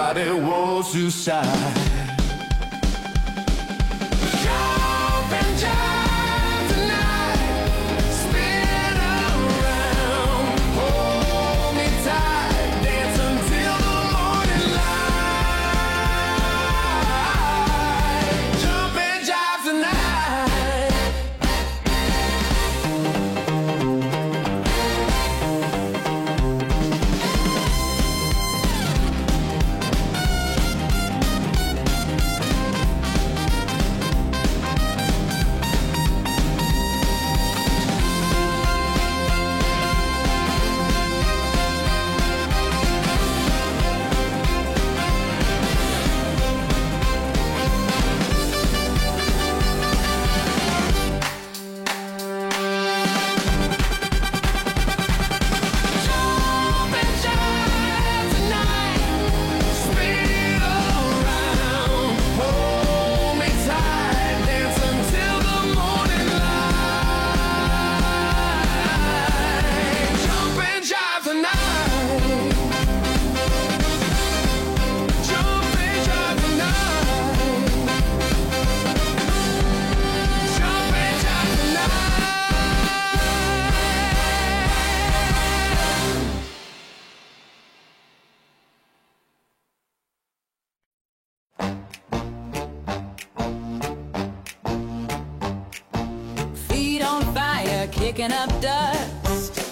Everybody wants to side. picking up dust.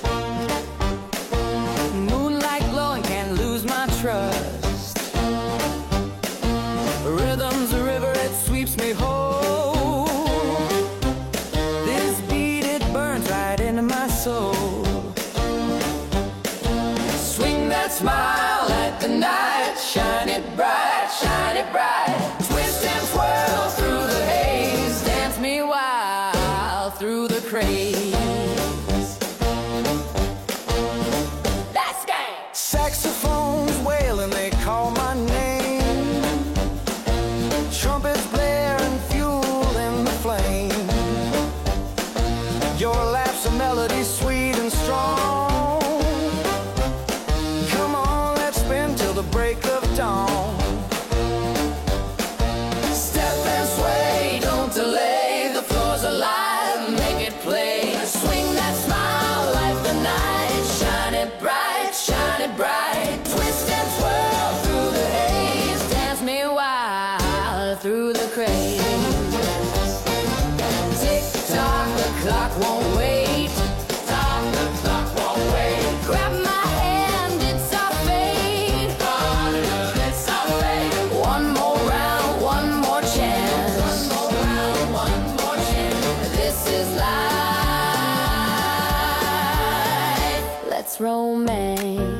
Romance.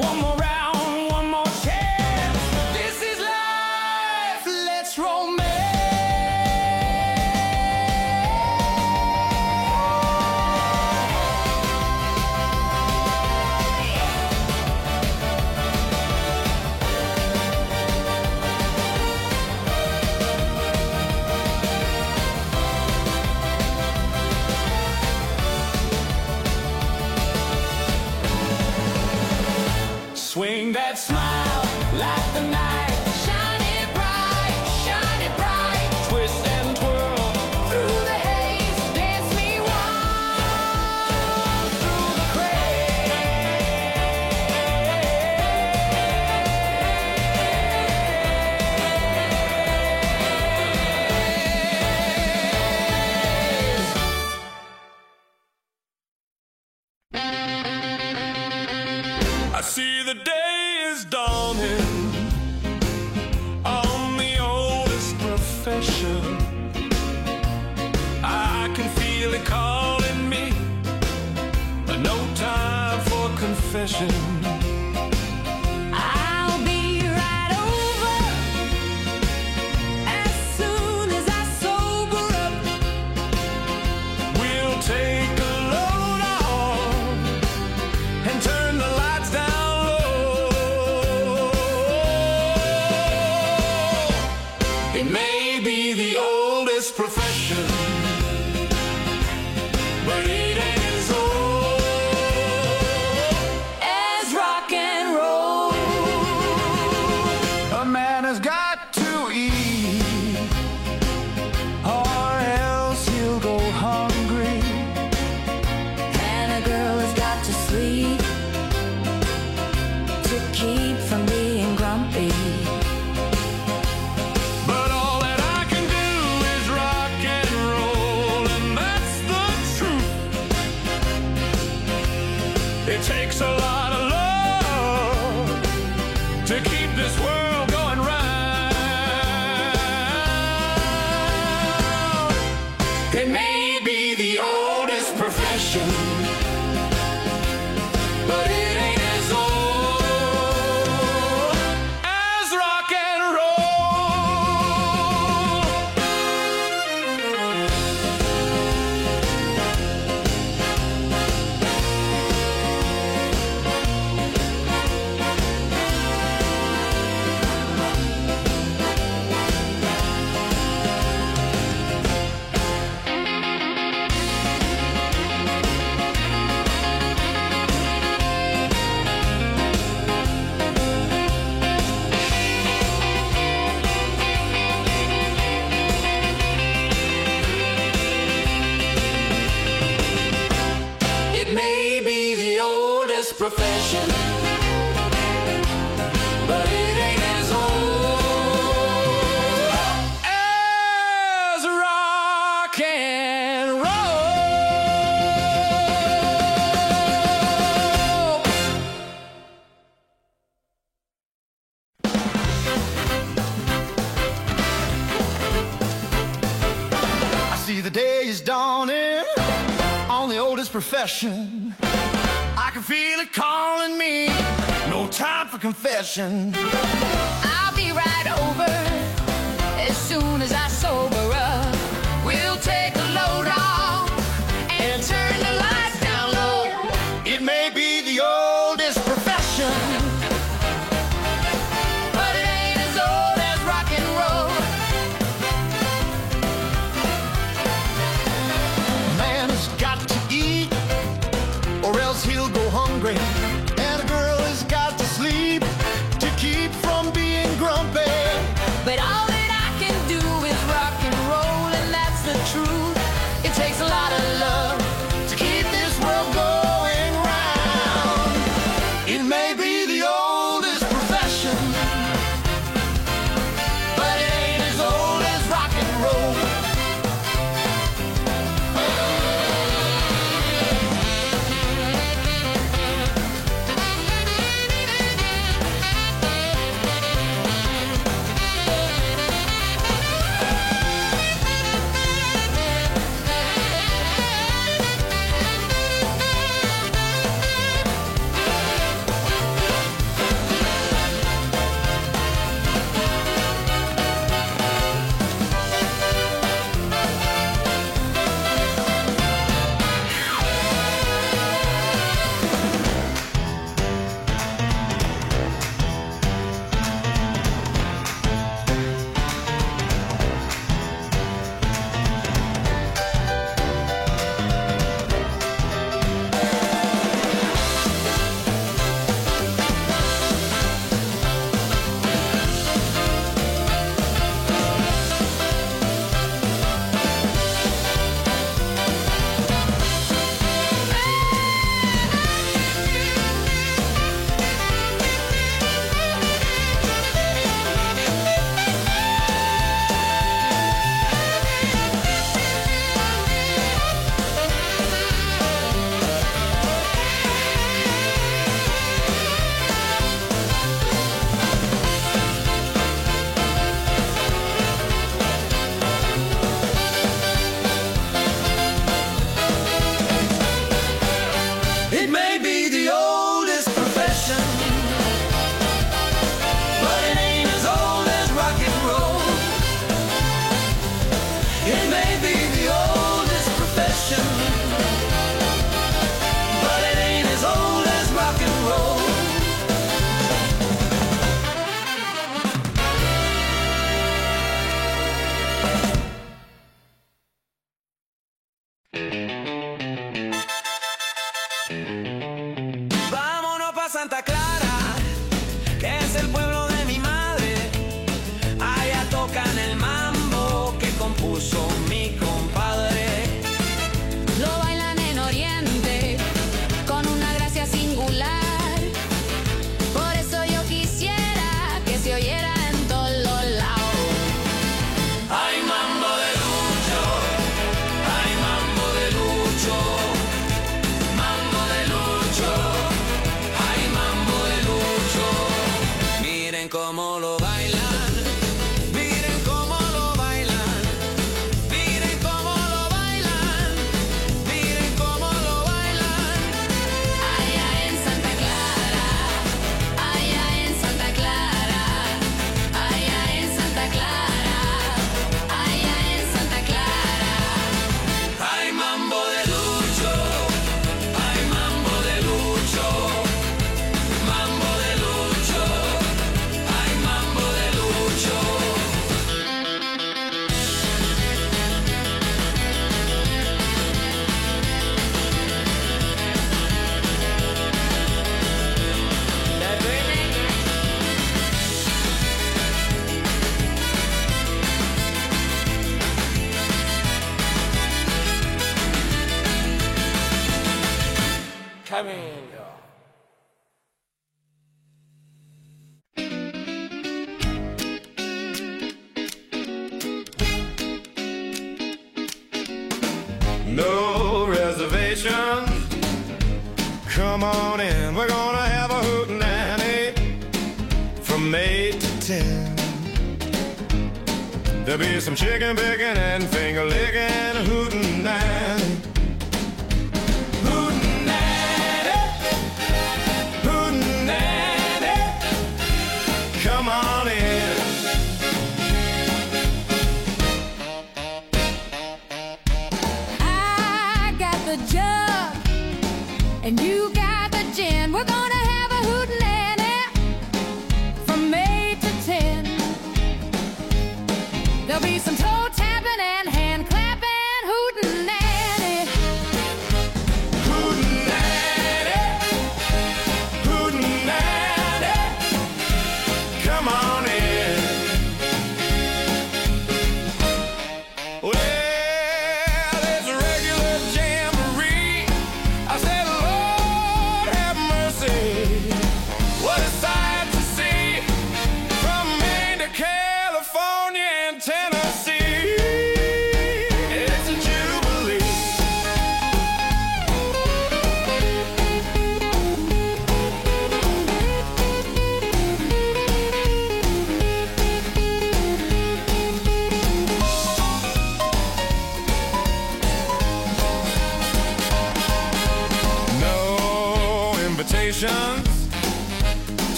One more round, profession, but it ain't as old as rock and roll. I see the day is dawning on the oldest profession. confession.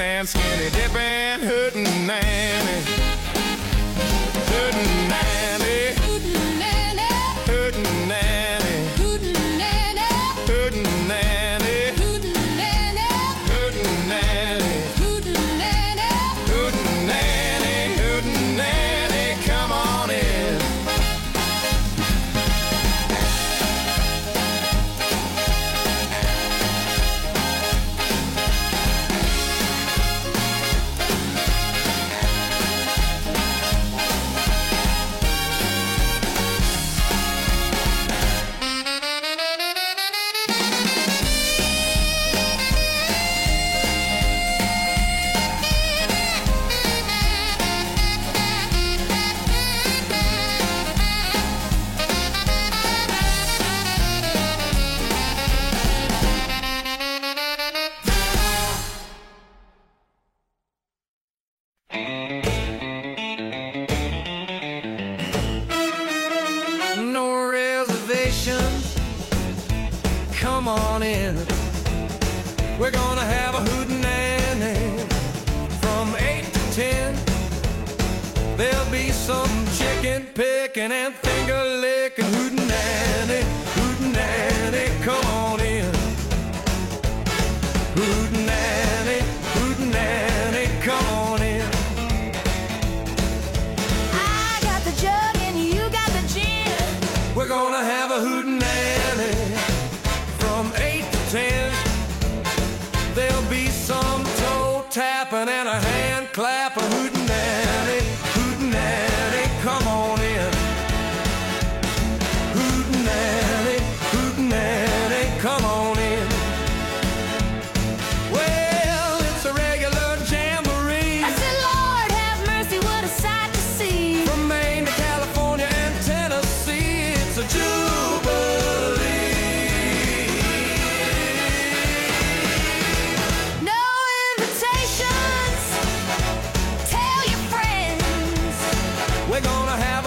and skinny dipping, hurting and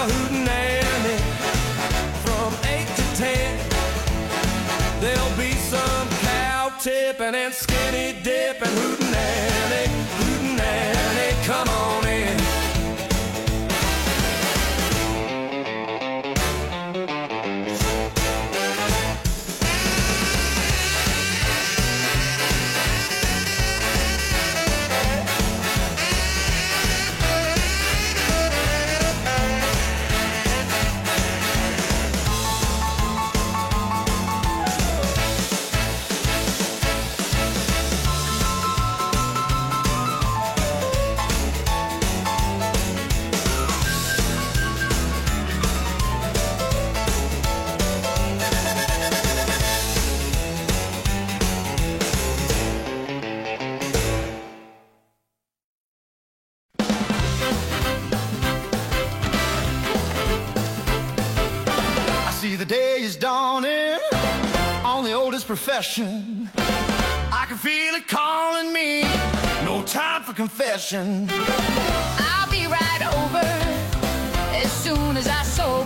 hootenanny from 8 to 10. There'll be some cow tipping and skinny dipping hootenanny. confession. I can feel it calling me. No time for confession. I'll be right over as soon as I sober.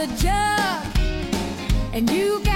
the jug and you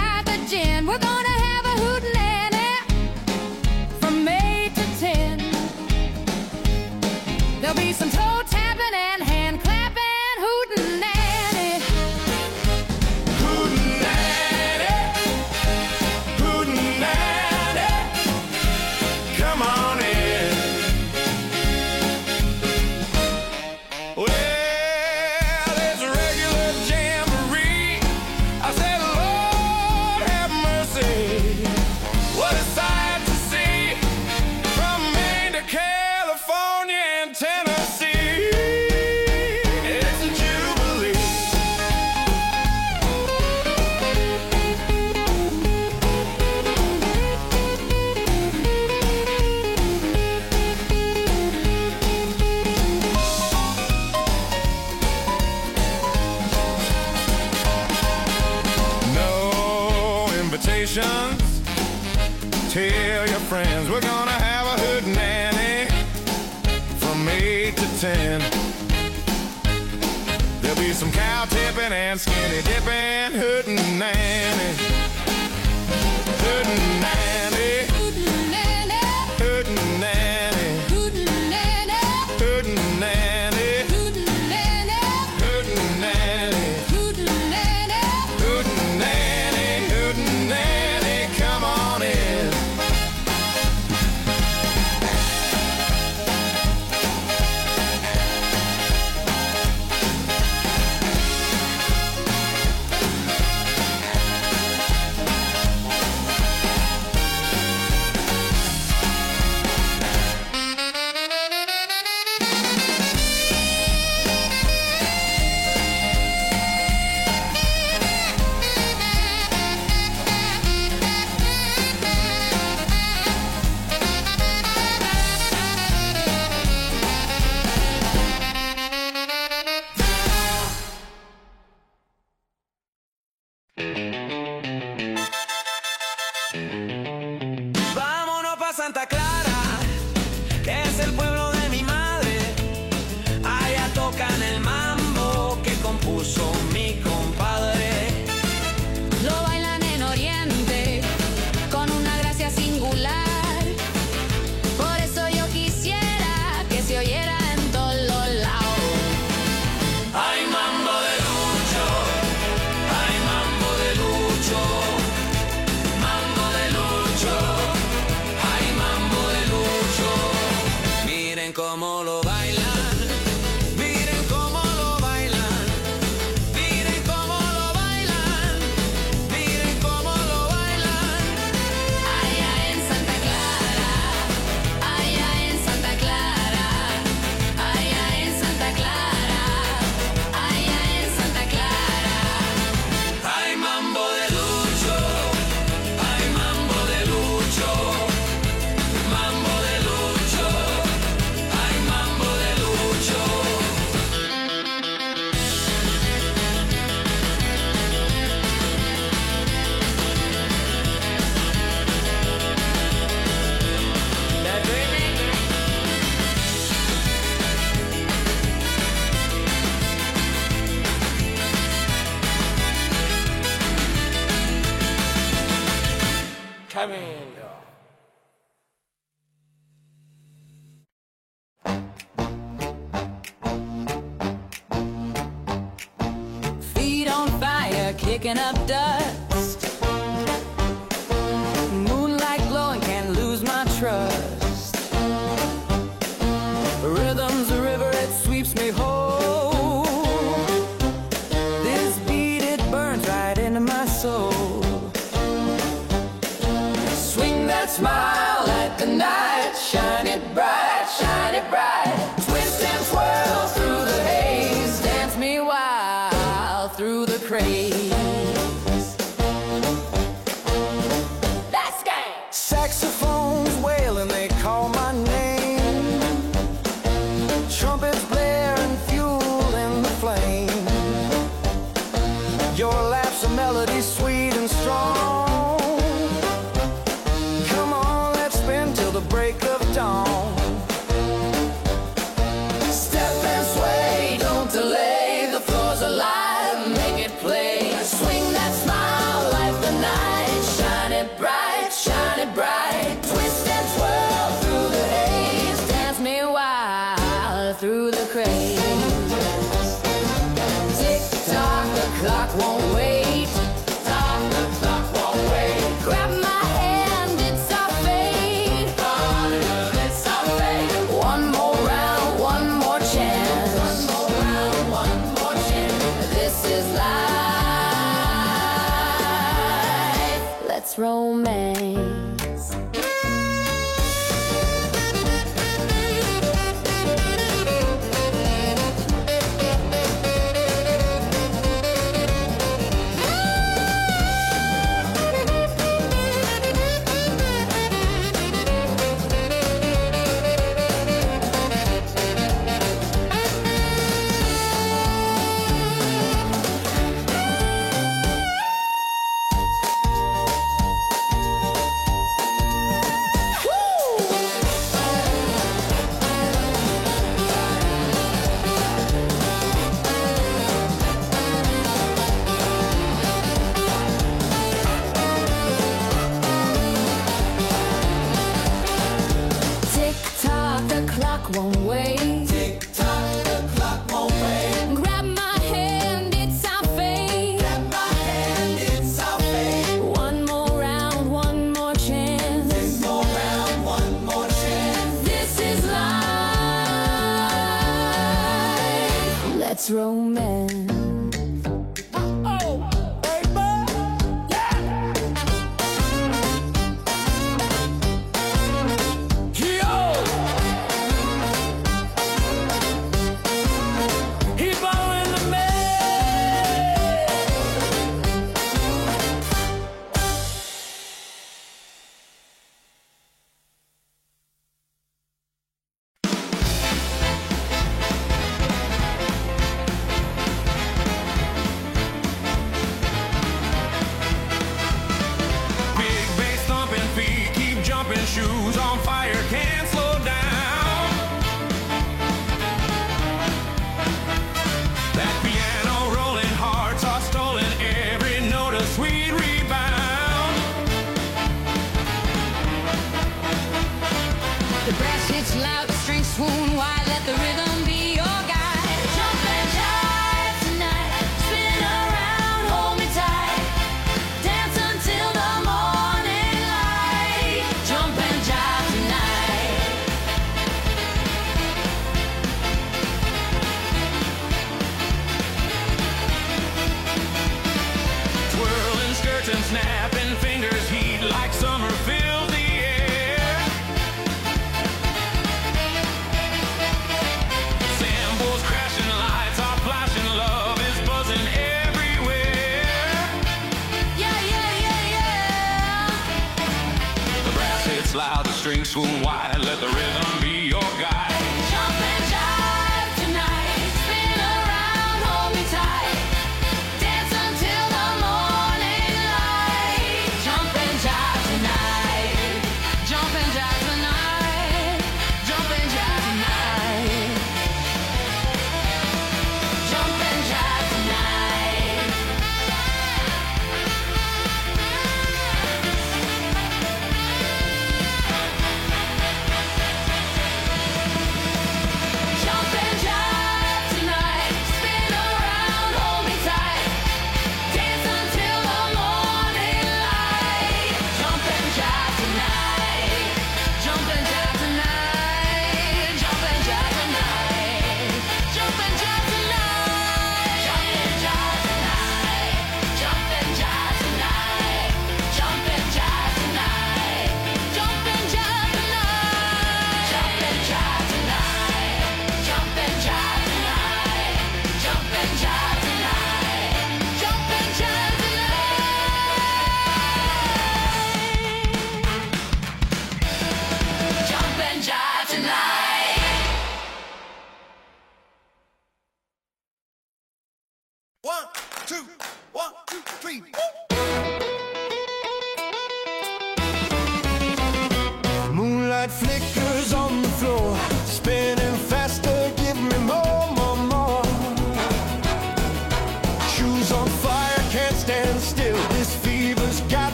Trumpets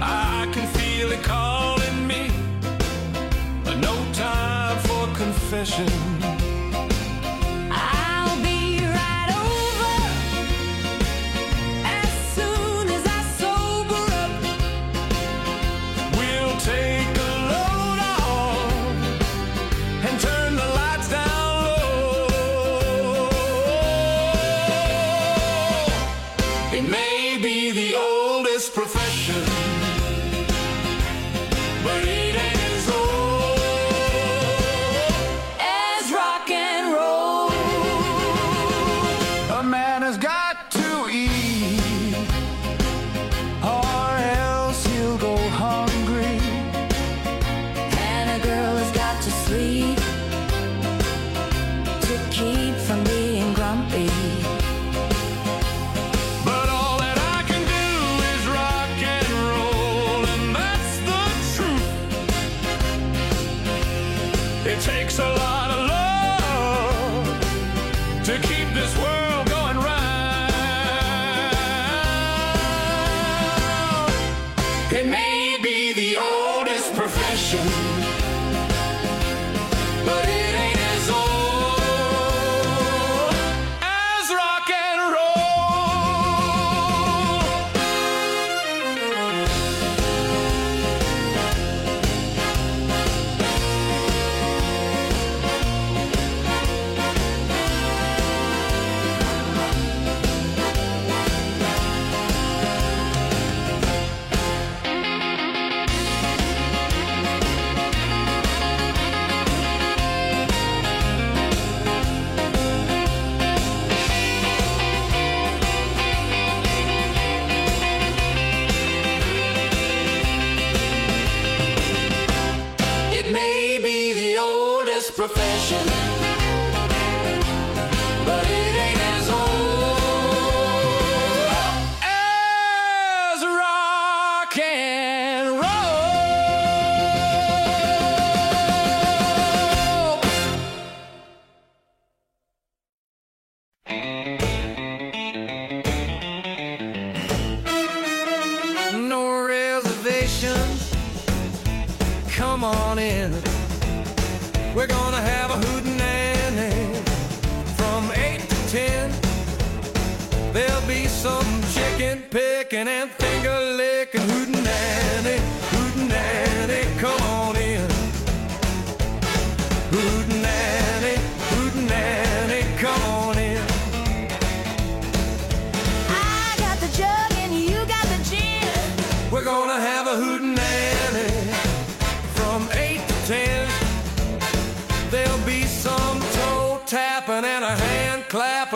I can feel it calling me. No time for confession. Some toe tapping and a hand clapping.